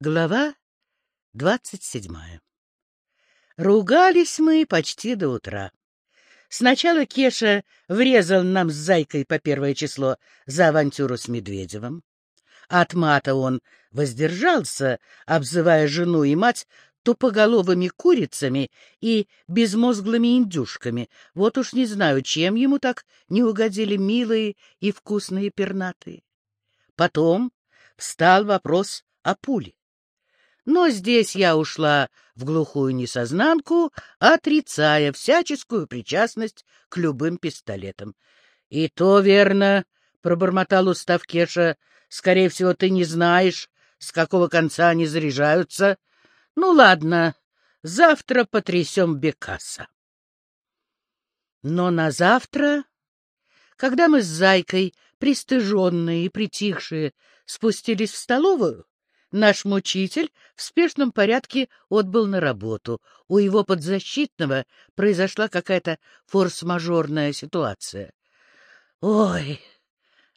Глава двадцать седьмая Ругались мы почти до утра. Сначала Кеша врезал нам с Зайкой по первое число за авантюру с Медведевым. От мата он воздержался, обзывая жену и мать тупоголовыми курицами и безмозглыми индюшками. Вот уж не знаю, чем ему так не угодили милые и вкусные пернатые. Потом встал вопрос о пуле. Но здесь я ушла в глухую несознанку, отрицая всяческую причастность к любым пистолетам. — И то верно, — пробормотал устав Кеша, — скорее всего, ты не знаешь, с какого конца они заряжаются. Ну, ладно, завтра потрясем Бекаса. Но на завтра, когда мы с Зайкой, пристыженные и притихшие, спустились в столовую, Наш мучитель в спешном порядке отбыл на работу. У его подзащитного произошла какая-то форс-мажорная ситуация. — Ой,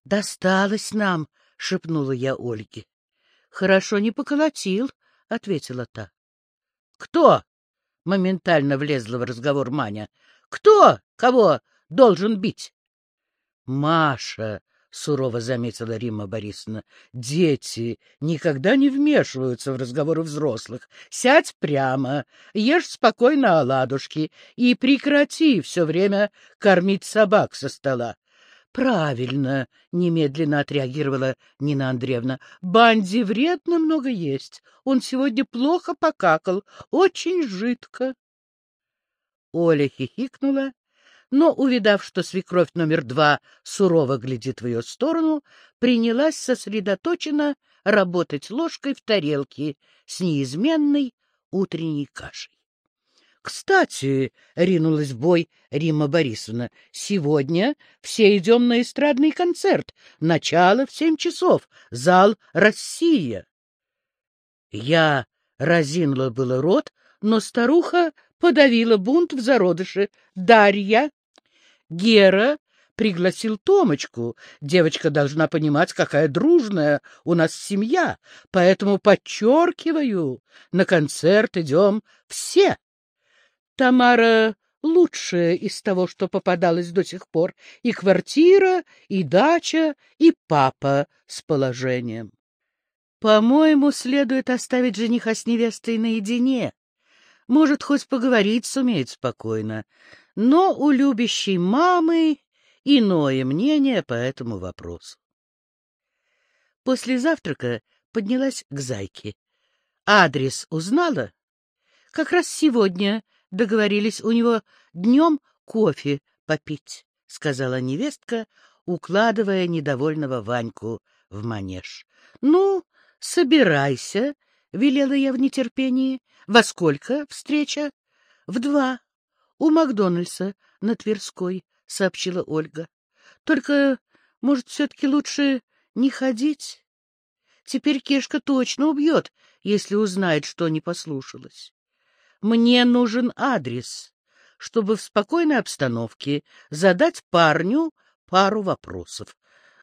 досталось нам, — шепнула я Ольге. — Хорошо не поколотил, — ответила та. — Кто? — моментально влезла в разговор Маня. — Кто кого должен бить? — Маша, — сурово заметила Римма Борисовна. — Дети никогда не вмешиваются в разговоры взрослых. Сядь прямо, ешь спокойно оладушки и прекрати все время кормить собак со стола. — Правильно, — немедленно отреагировала Нина Андреевна. — Банди вредно много есть. Он сегодня плохо покакал, очень жидко. Оля хихикнула но, увидав, что свекровь номер два сурово глядит в ее сторону, принялась сосредоточенно работать ложкой в тарелке с неизменной утренней кашей. — Кстати, — ринулась в бой Римма Борисовна, — сегодня все идем на эстрадный концерт. Начало в семь часов. Зал «Россия». Я разинула было рот, но старуха подавила бунт в зародыше. «Дарья, Гера пригласил Томочку. Девочка должна понимать, какая дружная у нас семья, поэтому подчеркиваю, на концерт идем все. Тамара лучшая из того, что попадалось до сих пор, и квартира, и дача, и папа с положением. По-моему, следует оставить жениха с невестой наедине. Может, хоть поговорить сумеет спокойно но у любящей мамы иное мнение по этому вопросу. После завтрака поднялась к зайке. Адрес узнала? Как раз сегодня договорились у него днем кофе попить, — сказала невестка, укладывая недовольного Ваньку в манеж. — Ну, собирайся, — велела я в нетерпении. — Во сколько встреча? — В два у Макдональдса на Тверской, — сообщила Ольга. — Только, может, все-таки лучше не ходить? Теперь Кешка точно убьет, если узнает, что не послушалась. Мне нужен адрес, чтобы в спокойной обстановке задать парню пару вопросов.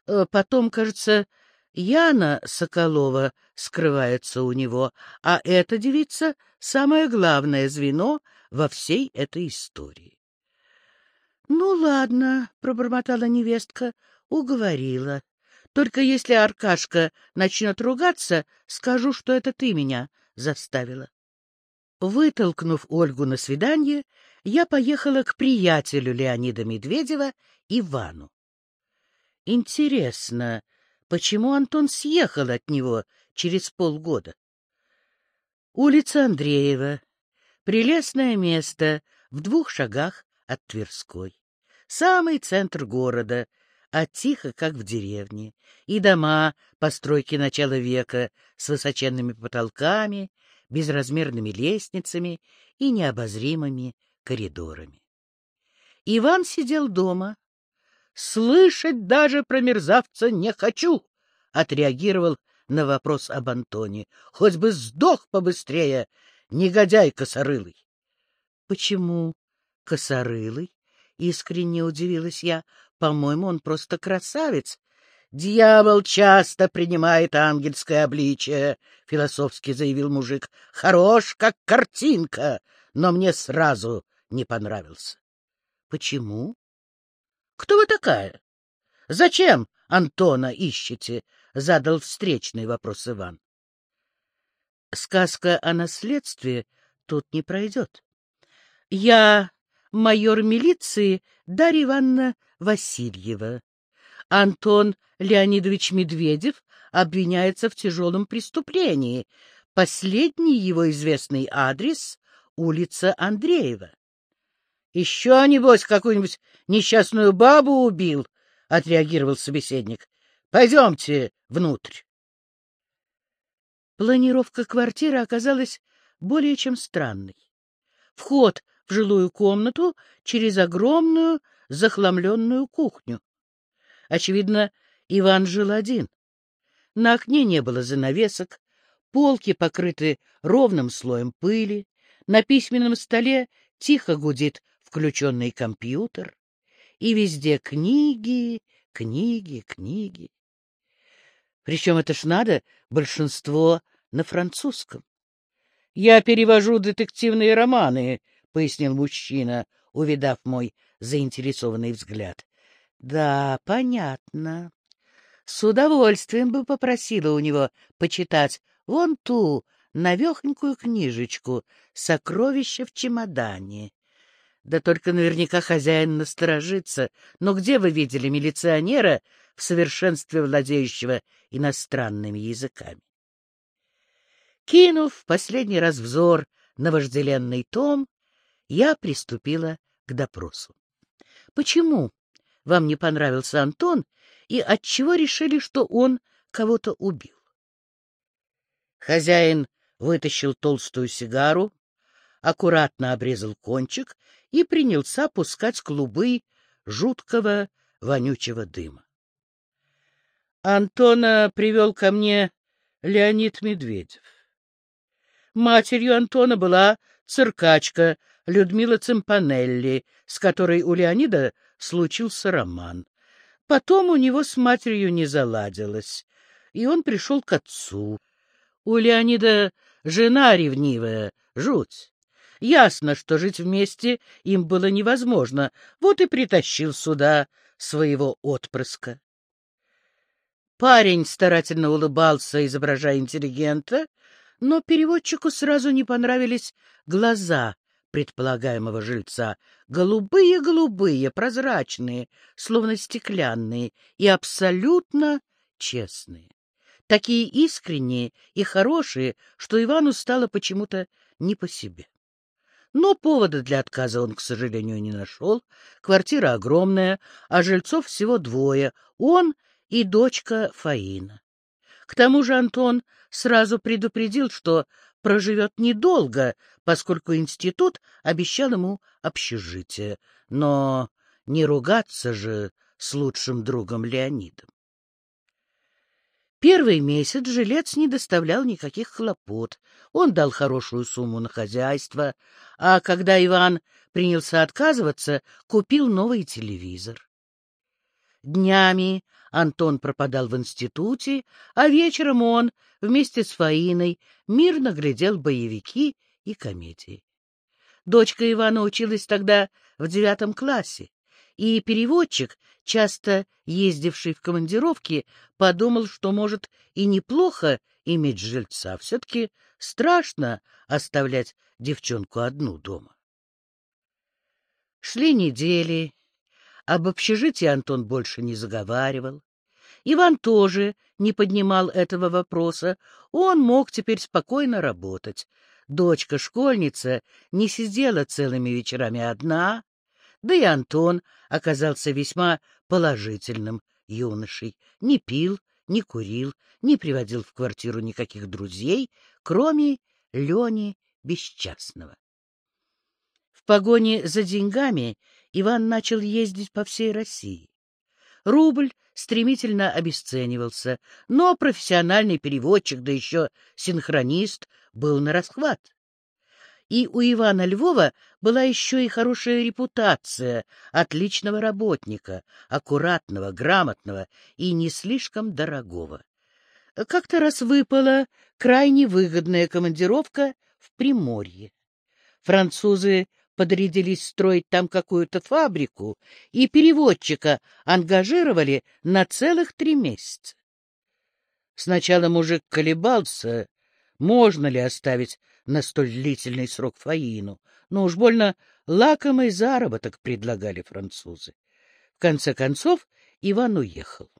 Э, потом, кажется, Яна Соколова скрывается у него, а эта девица — самое главное звено во всей этой истории. — Ну, ладно, — пробормотала невестка, — уговорила. Только если Аркашка начнет ругаться, скажу, что это ты меня заставила. Вытолкнув Ольгу на свидание, я поехала к приятелю Леонида Медведева, Ивану. Интересно, почему Антон съехал от него через полгода? Улица Андреева, Прелестное место в двух шагах от Тверской. Самый центр города, а тихо, как в деревне. И дома, постройки начала века, с высоченными потолками, безразмерными лестницами и необозримыми коридорами. Иван сидел дома. «Слышать даже про мерзавца не хочу!» — отреагировал на вопрос об Антоне. «Хоть бы сдох побыстрее, негодяй косорылый. — Почему косорылый? — искренне удивилась я. — По-моему, он просто красавец. Дьявол часто принимает ангельское обличие, — философски заявил мужик. — Хорош, как картинка, но мне сразу не понравился. — Почему? — Кто вы такая? Зачем Антона ищете? — задал встречный вопрос Иван. Сказка о наследстве тут не пройдет. Я майор милиции Дарья Ивановна Васильева. Антон Леонидович Медведев обвиняется в тяжелом преступлении. Последний его известный адрес — улица Андреева. — Еще, небось, какую-нибудь несчастную бабу убил, — отреагировал собеседник. — Пойдемте внутрь. Планировка квартиры оказалась более чем странной. Вход в жилую комнату через огромную захламленную кухню. Очевидно, Иван жил один. На окне не было занавесок, полки покрыты ровным слоем пыли, на письменном столе тихо гудит включенный компьютер, и везде книги, книги, книги. Причем это ж надо, большинство на французском. — Я перевожу детективные романы, — пояснил мужчина, увидав мой заинтересованный взгляд. — Да, понятно. С удовольствием бы попросила у него почитать вон ту навехонькую книжечку «Сокровища в чемодане». Да только наверняка хозяин насторожится. Но где вы видели милиционера, в совершенстве владеющего иностранными языками? Кинув последний раз взор на вожделенный том, я приступила к допросу. Почему вам не понравился Антон и отчего решили, что он кого-то убил? Хозяин вытащил толстую сигару, аккуратно обрезал кончик и принялся пускать клубы жуткого вонючего дыма. Антона привел ко мне Леонид Медведев. Матерью Антона была циркачка Людмила Цимпанелли, с которой у Леонида случился роман. Потом у него с матерью не заладилось, и он пришел к отцу. У Леонида жена ревнивая, жуть. Ясно, что жить вместе им было невозможно, вот и притащил сюда своего отпрыска. Парень старательно улыбался, изображая интеллигента, но переводчику сразу не понравились глаза предполагаемого жильца. Голубые-голубые, прозрачные, словно стеклянные, и абсолютно честные. Такие искренние и хорошие, что Ивану стало почему-то не по себе. Но повода для отказа он, к сожалению, не нашел. Квартира огромная, а жильцов всего двое — он и дочка Фаина. К тому же Антон сразу предупредил, что проживет недолго, поскольку институт обещал ему общежитие. Но не ругаться же с лучшим другом Леонидом. Первый месяц жилец не доставлял никаких хлопот. Он дал хорошую сумму на хозяйство, а когда Иван принялся отказываться, купил новый телевизор. Днями Антон пропадал в институте, а вечером он вместе с Фаиной мирно глядел боевики и комедии. Дочка Ивана училась тогда в девятом классе, и переводчик, часто ездивший в командировки, подумал, что, может, и неплохо иметь жильца. Все-таки страшно оставлять девчонку одну дома. Шли недели, об общежитии Антон больше не заговаривал. Иван тоже не поднимал этого вопроса. Он мог теперь спокойно работать. Дочка-школьница не сидела целыми вечерами одна, да и Антон оказался весьма положительным юношей. Не пил, не курил, не приводил в квартиру никаких друзей, кроме Лени Бесчастного. В погоне за деньгами Иван начал ездить по всей России. Рубль стремительно обесценивался, но профессиональный переводчик, да еще синхронист, был на расхват. И у Ивана Львова была еще и хорошая репутация отличного работника, аккуратного, грамотного и не слишком дорогого. Как-то раз выпала крайне выгодная командировка в Приморье. Французы подрядились строить там какую-то фабрику, и переводчика ангажировали на целых три месяца. Сначала мужик колебался, можно ли оставить на столь длительный срок Фаину, но уж больно лакомый заработок предлагали французы. В конце концов Иван уехал.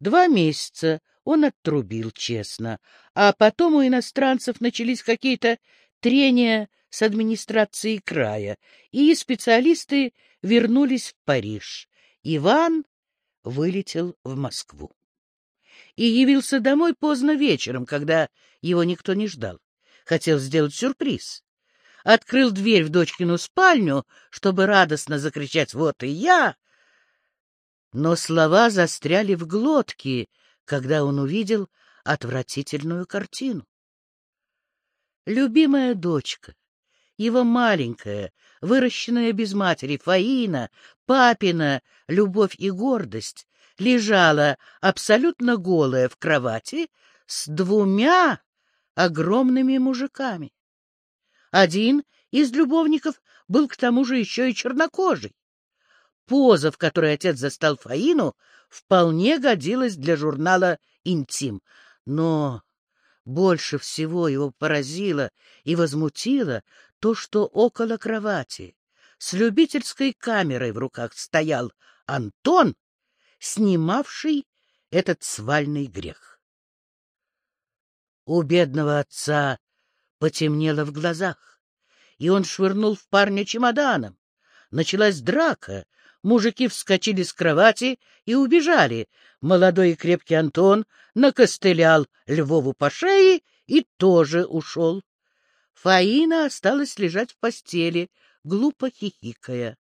Два месяца он оттрубил честно, а потом у иностранцев начались какие-то трения с администрацией края, и специалисты вернулись в Париж. Иван вылетел в Москву. И явился домой поздно вечером, когда его никто не ждал. Хотел сделать сюрприз. Открыл дверь в дочкину спальню, чтобы радостно закричать «Вот и я!» Но слова застряли в глотке, когда он увидел отвратительную картину. Любимая дочка, его маленькая, выращенная без матери Фаина, папина любовь и гордость, лежала абсолютно голая в кровати с двумя огромными мужиками. Один из любовников был к тому же еще и чернокожий. Поза, в которой отец застал Фаину, вполне годилась для журнала «Интим». Но больше всего его поразило и возмутило то, что около кровати с любительской камерой в руках стоял Антон, снимавший этот свальный грех. У бедного отца потемнело в глазах, и он швырнул в парня чемоданом. Началась драка, мужики вскочили с кровати и убежали. Молодой и крепкий Антон накостылял Львову по шее и тоже ушел. Фаина осталась лежать в постели, глупо хихикая.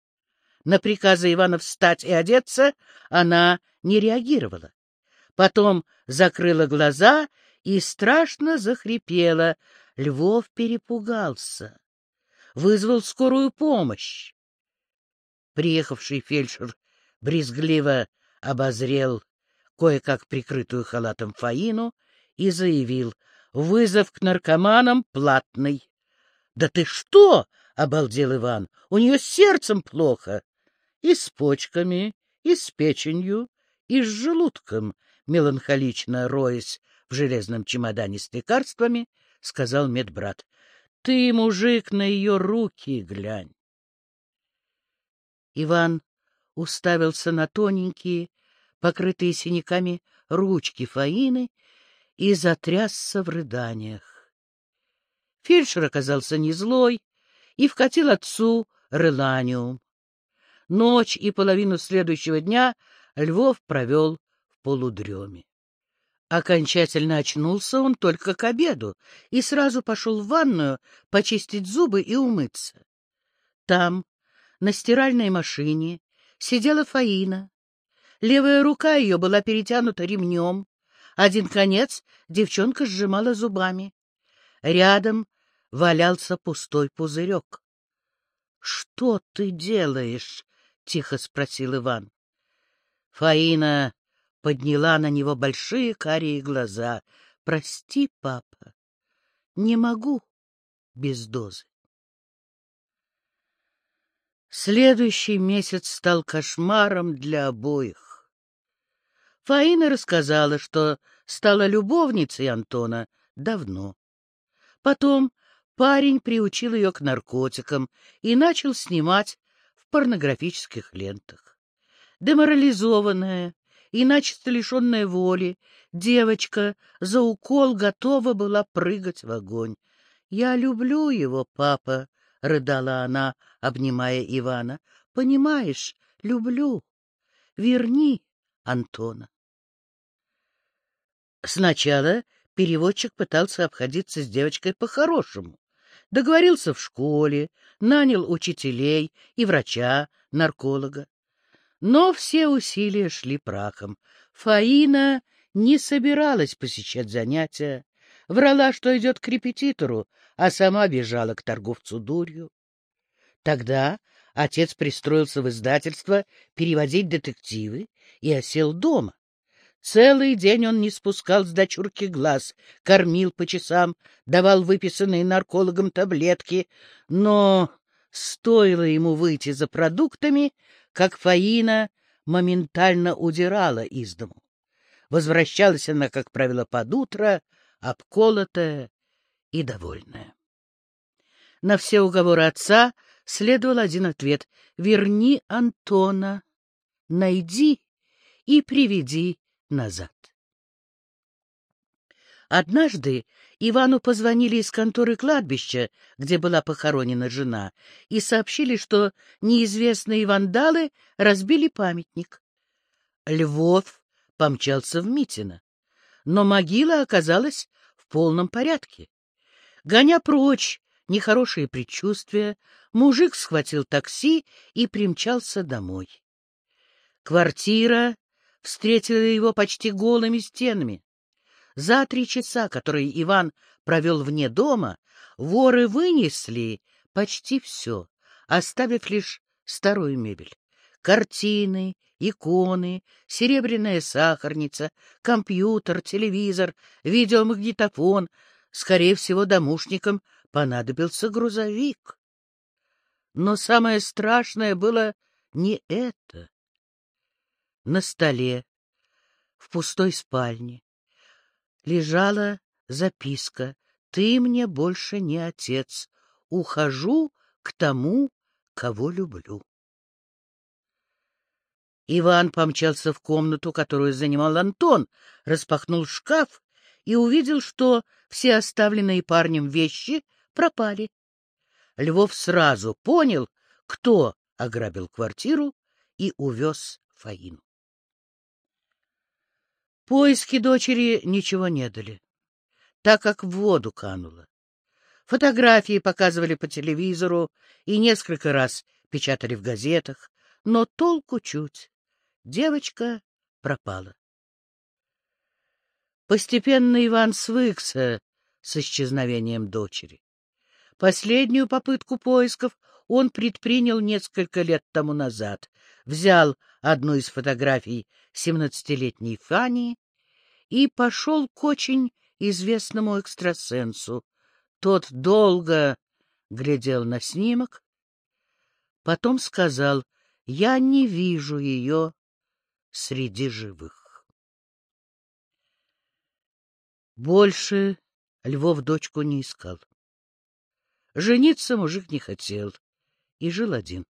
На приказы Ивана встать и одеться она не реагировала. Потом закрыла глаза и страшно захрипела. Львов перепугался. Вызвал скорую помощь. Приехавший фельдшер брезгливо обозрел кое-как прикрытую халатом Фаину и заявил, вызов к наркоманам платный. — Да ты что? — обалдел Иван. — У нее с сердцем плохо. — И с почками, и с печенью, и с желудком, меланхолично роясь в железном чемодане с лекарствами, сказал медбрат. — Ты, мужик, на ее руки глянь. Иван уставился на тоненькие, покрытые синяками ручки Фаины и затрясся в рыданиях. Фельдшер оказался не злой и вкатил отцу реланиум. Ночь и половину следующего дня Львов провел в полудреме. Окончательно очнулся он только к обеду и сразу пошел в ванную почистить зубы и умыться. Там, на стиральной машине, сидела Фаина. Левая рука ее была перетянута ремнем, один конец девчонка сжимала зубами. Рядом валялся пустой пузырек. — Что ты делаешь? — тихо спросил Иван. Фаина подняла на него большие карие глаза. — Прости, папа, не могу без дозы. Следующий месяц стал кошмаром для обоих. Фаина рассказала, что стала любовницей Антона давно. Потом парень приучил ее к наркотикам и начал снимать в порнографических лентах. Деморализованная, и начисто лишенная воли, девочка за укол готова была прыгать в огонь. — Я люблю его, папа, — рыдала она, обнимая Ивана. — Понимаешь, люблю. Верни Антона. Сначала переводчик пытался обходиться с девочкой по-хорошему. Договорился в школе, нанял учителей и врача, нарколога. Но все усилия шли прахом. Фаина не собиралась посещать занятия, врала, что идет к репетитору, а сама бежала к торговцу дурью. Тогда отец пристроился в издательство переводить детективы и осел дома. Целый день он не спускал с дочурки глаз, кормил по часам, давал выписанные наркологом таблетки, но стоило ему выйти за продуктами, как Фаина моментально удирала из дому. Возвращалась она, как правило, под утро, обколотая и довольная. На все уговоры отца следовал один ответ — «Верни Антона, найди и приведи назад». Однажды Ивану позвонили из конторы кладбища, где была похоронена жена, и сообщили, что неизвестные вандалы разбили памятник. Львов помчался в Митино, но могила оказалась в полном порядке. Гоня прочь нехорошие предчувствия, мужик схватил такси и примчался домой. Квартира встретила его почти голыми стенами. За три часа, которые Иван провел вне дома, воры вынесли почти все, оставив лишь старую мебель. Картины, иконы, серебряная сахарница, компьютер, телевизор, видеомагнитофон. Скорее всего, домушникам понадобился грузовик. Но самое страшное было не это. На столе, в пустой спальне, лежала записка «Ты мне больше не отец. Ухожу к тому, кого люблю». Иван помчался в комнату, которую занимал Антон, распахнул шкаф и увидел, что все оставленные парнем вещи пропали. Львов сразу понял, кто ограбил квартиру и увез Фаину. Поиски дочери ничего не дали, так как в воду канула. Фотографии показывали по телевизору и несколько раз печатали в газетах, но толку чуть. Девочка пропала. Постепенно Иван свыкся с исчезновением дочери. Последнюю попытку поисков он предпринял несколько лет тому назад. Взял одну из фотографий семнадцатилетней Фани и пошел к очень известному экстрасенсу. Тот долго глядел на снимок, потом сказал, «Я не вижу ее среди живых». Больше Львов дочку не искал. Жениться мужик не хотел и жил один.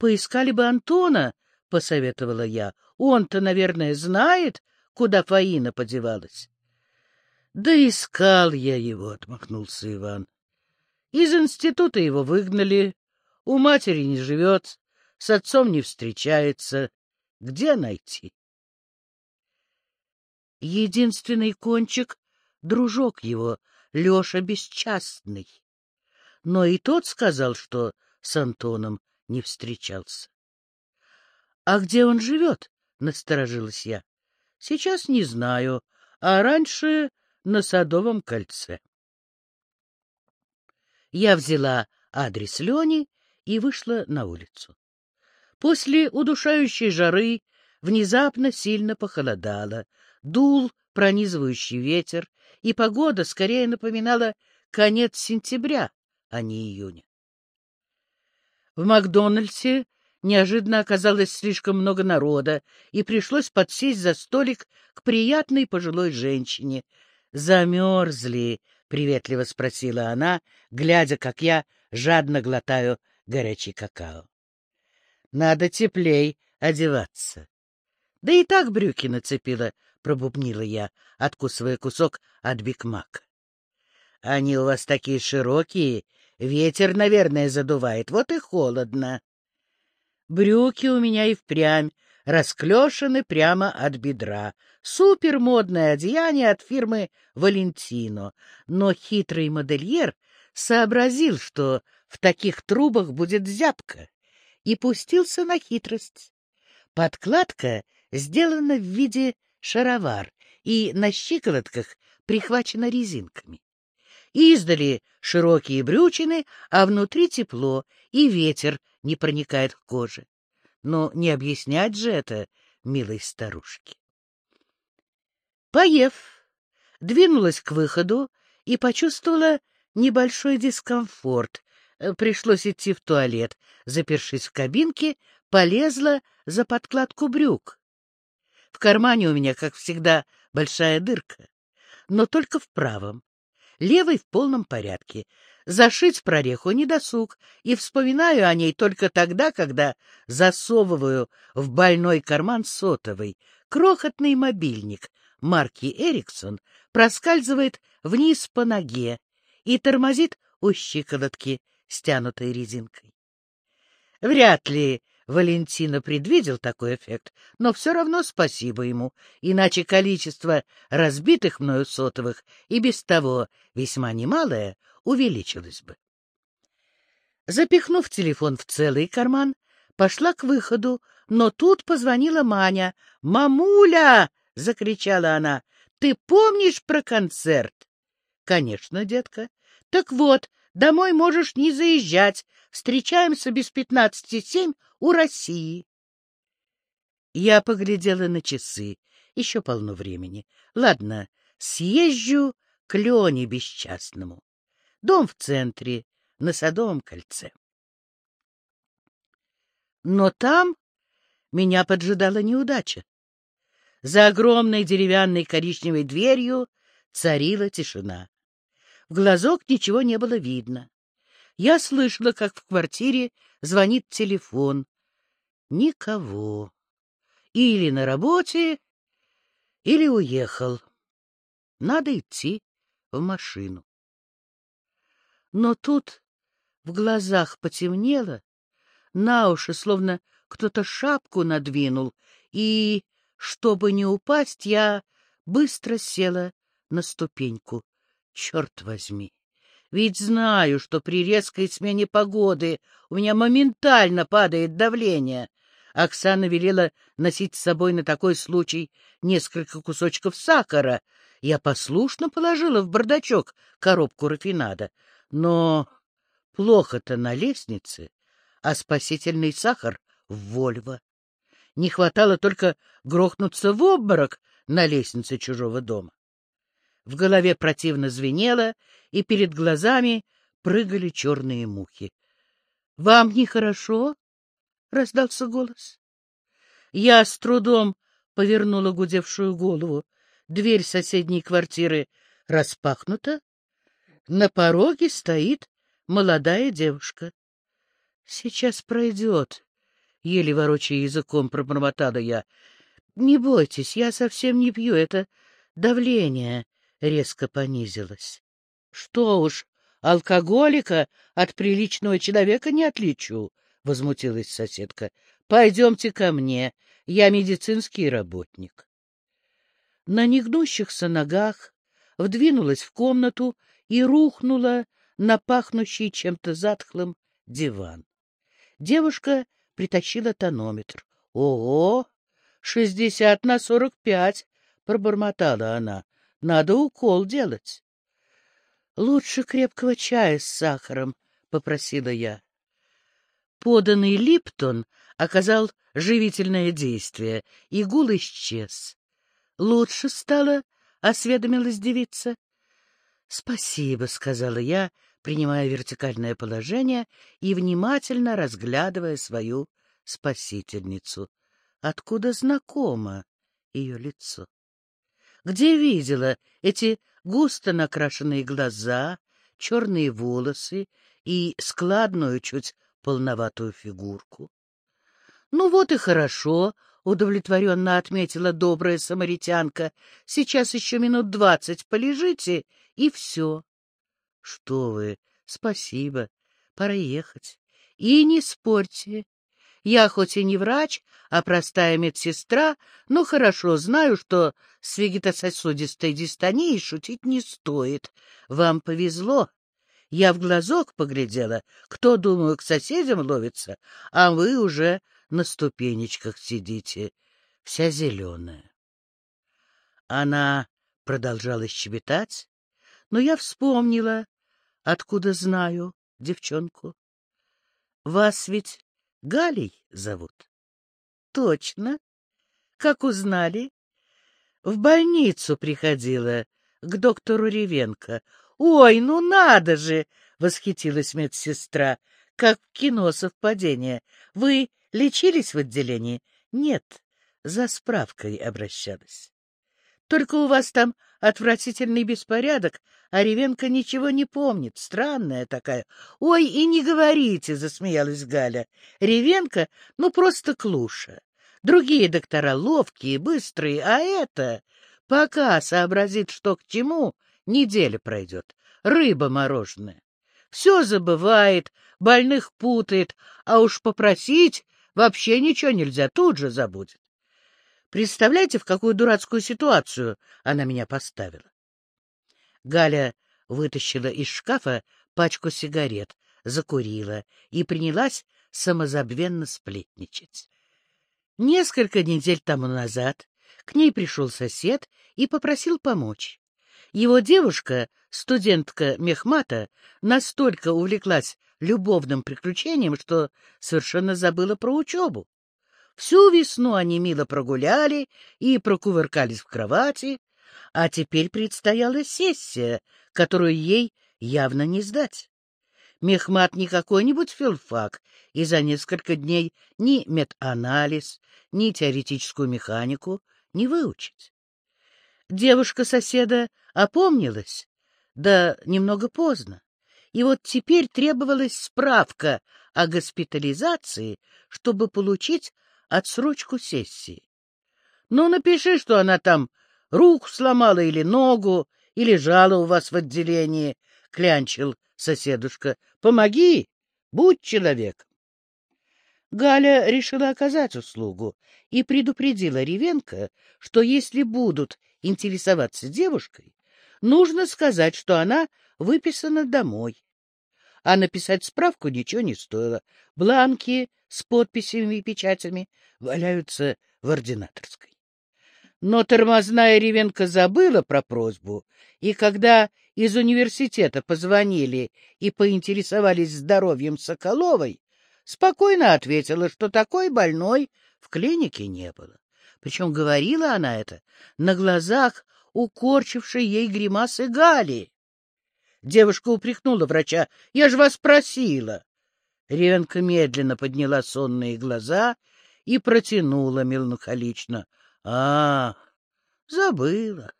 Поискали бы Антона, — посоветовала я. Он-то, наверное, знает, куда Фаина подевалась. — Да искал я его, — отмахнулся Иван. Из института его выгнали, у матери не живет, с отцом не встречается. Где найти? Единственный кончик — дружок его, Леша Бесчастный. Но и тот сказал, что с Антоном не встречался. — А где он живет? — насторожилась я. — Сейчас не знаю, а раньше на Садовом кольце. Я взяла адрес Лени и вышла на улицу. После удушающей жары внезапно сильно похолодало, дул пронизывающий ветер, и погода скорее напоминала конец сентября, а не июня. В Макдональдсе неожиданно оказалось слишком много народа, и пришлось подсесть за столик к приятной пожилой женщине. «Замерзли?» — приветливо спросила она, глядя, как я жадно глотаю горячий какао. «Надо теплей одеваться». «Да и так брюки нацепила», — пробубнила я, откусывая кусок от бикмака. «Они у вас такие широкие Ветер, наверное, задувает, вот и холодно. Брюки у меня и впрямь расклешены прямо от бедра. Супермодное одеяние от фирмы «Валентино». Но хитрый модельер сообразил, что в таких трубах будет зябко, и пустился на хитрость. Подкладка сделана в виде шаровар, и на щиколотках прихвачена резинками. Издали широкие брючины, а внутри тепло, и ветер не проникает к коже. Но не объяснять же это милой старушке. Поев, двинулась к выходу и почувствовала небольшой дискомфорт. Э, пришлось идти в туалет. Запершись в кабинке, полезла за подкладку брюк. В кармане у меня, как всегда, большая дырка, но только в правом. Левый в полном порядке. Зашить прореху не досуг, и вспоминаю о ней только тогда, когда засовываю в больной карман сотовый. Крохотный мобильник марки «Эриксон» проскальзывает вниз по ноге и тормозит у щиколотки, стянутой резинкой. Вряд ли Валентина предвидел такой эффект, но все равно спасибо ему, иначе количество разбитых мною сотовых и без того весьма немалое увеличилось бы. Запихнув телефон в целый карман, пошла к выходу, но тут позвонила Маня. «Мамуля!» — закричала она. «Ты помнишь про концерт?» «Конечно, детка. Так вот, домой можешь не заезжать. Встречаемся без пятнадцати семь у России. Я поглядела на часы. Еще полно времени. Ладно, съезжу к Лене Бесчастному. Дом в центре, на Садовом кольце. Но там меня поджидала неудача. За огромной деревянной коричневой дверью царила тишина. В глазок ничего не было видно. Я слышала, как в квартире звонит телефон. Никого. Или на работе, или уехал. Надо идти в машину. Но тут в глазах потемнело, на уши словно кто-то шапку надвинул, и, чтобы не упасть, я быстро села на ступеньку. Черт возьми! Ведь знаю, что при резкой смене погоды у меня моментально падает давление. Оксана велела носить с собой на такой случай несколько кусочков сахара. Я послушно положила в бардачок коробку рафинада. Но плохо-то на лестнице, а спасительный сахар в Вольво. Не хватало только грохнуться в обморок на лестнице чужого дома. В голове противно звенело, и перед глазами прыгали черные мухи. — Вам нехорошо? — раздался голос. Я с трудом повернула гудевшую голову. Дверь соседней квартиры распахнута. На пороге стоит молодая девушка. — Сейчас пройдет, — еле ворочая языком пробормотала я. — Не бойтесь, я совсем не пью, это давление резко понизилось. Что уж, алкоголика от приличного человека не отличу, — возмутилась соседка. — Пойдемте ко мне, я медицинский работник. На негнущихся ногах вдвинулась в комнату и рухнула на пахнущий чем-то затхлым диван. Девушка притащила тонометр. — Ого! Шестьдесят на сорок пять! — пробормотала она. Надо укол делать. — Лучше крепкого чая с сахаром, — попросила я. Поданный липтон оказал живительное действие, и гул исчез. — Лучше стало, — осведомилась девица. — Спасибо, — сказала я, принимая вертикальное положение и внимательно разглядывая свою спасительницу. Откуда знакомо ее лицо? Где видела эти густо накрашенные глаза, черные волосы и складную, чуть полноватую фигурку? — Ну вот и хорошо, — удовлетворенно отметила добрая самаритянка. — Сейчас еще минут двадцать полежите, и все. — Что вы, спасибо, пора ехать. И не спорьте, я хоть и не врач, а простая медсестра, но хорошо знаю, что с вегетососудистой дистонией шутить не стоит. Вам повезло. Я в глазок поглядела, кто, думаю, к соседям ловится, а вы уже на ступенечках сидите, вся зеленая. Она продолжала щебетать, но я вспомнила, откуда знаю девчонку. Вас ведь Галей зовут? Точно. Как узнали? В больницу приходила к доктору Ревенко. Ой, ну надо же! Восхитилась медсестра. Как в кино совпадение. Вы лечились в отделении? Нет, за справкой обращалась. Только у вас там отвратительный беспорядок, а Ревенко ничего не помнит. Странная такая. — Ой, и не говорите, — засмеялась Галя. — Ревенко, ну, просто клуша. Другие доктора ловкие, быстрые, а это... Пока сообразит, что к чему, неделя пройдет. Рыба мороженая. Все забывает, больных путает, а уж попросить вообще ничего нельзя, тут же забудет. Представляете, в какую дурацкую ситуацию она меня поставила? Галя вытащила из шкафа пачку сигарет, закурила и принялась самозабвенно сплетничать. Несколько недель тому назад к ней пришел сосед и попросил помочь. Его девушка, студентка Мехмата, настолько увлеклась любовным приключением, что совершенно забыла про учебу. Всю весну они мило прогуляли и прокувыркались в кровати, а теперь предстояла сессия, которую ей явно не сдать. Мехмат не какой-нибудь филфак, и за несколько дней ни метанализ, ни теоретическую механику не выучить. Девушка-соседа опомнилась, да немного поздно, и вот теперь требовалась справка о госпитализации, чтобы получить отсрочку сессии. Ну, напиши, что она там руку сломала или ногу, и лежала у вас в отделении, — клянчил соседушка. — Помоги, будь человеком. Галя решила оказать услугу и предупредила Ревенко, что если будут интересоваться девушкой, нужно сказать, что она выписана домой. А написать справку ничего не стоило. Бланки с подписями и печатями валяются в ординаторской. Но тормозная Ревенко забыла про просьбу, и когда из университета позвонили и поинтересовались здоровьем Соколовой, спокойно ответила, что такой больной в клинике не было. Причем говорила она это на глазах укорчившей ей гримасы Гали. Девушка упрекнула врача. — Я же вас просила. Ревенка медленно подняла сонные глаза и протянула меланхолично. — А, забыла.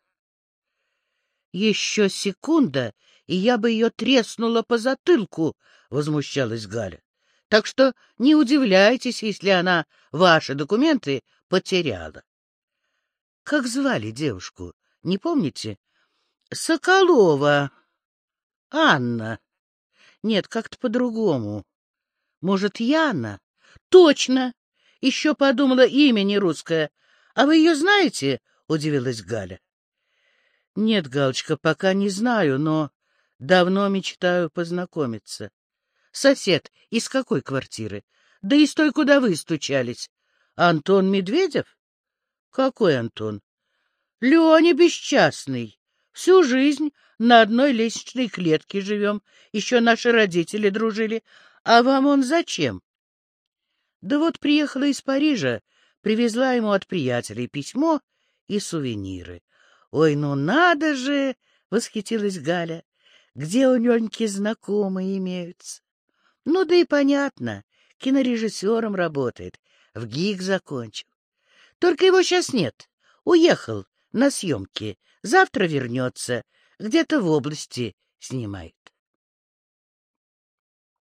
Еще секунда, и я бы ее треснула по затылку, — возмущалась Галя. — Так что не удивляйтесь, если она ваши документы потеряла. — Как звали девушку, не помните? — Соколова. Анна. Нет, как-то по-другому. Может, Яна? Точно! Еще подумала, имя не русское. А вы ее знаете? — удивилась Галя. Нет, Галочка, пока не знаю, но давно мечтаю познакомиться. Сосед из какой квартиры? Да из той, куда вы стучались. Антон Медведев? Какой Антон? Леня Бесчастный. Всю жизнь на одной лестничной клетке живем. Еще наши родители дружили. А вам он зачем? Да вот приехала из Парижа, привезла ему от приятелей письмо и сувениры. Ой, ну надо же! — восхитилась Галя. Где у Леньки знакомые имеются? Ну да и понятно, кинорежиссером работает, в ГИК закончил. Только его сейчас нет, уехал на съемки, завтра вернется, где-то в области снимает.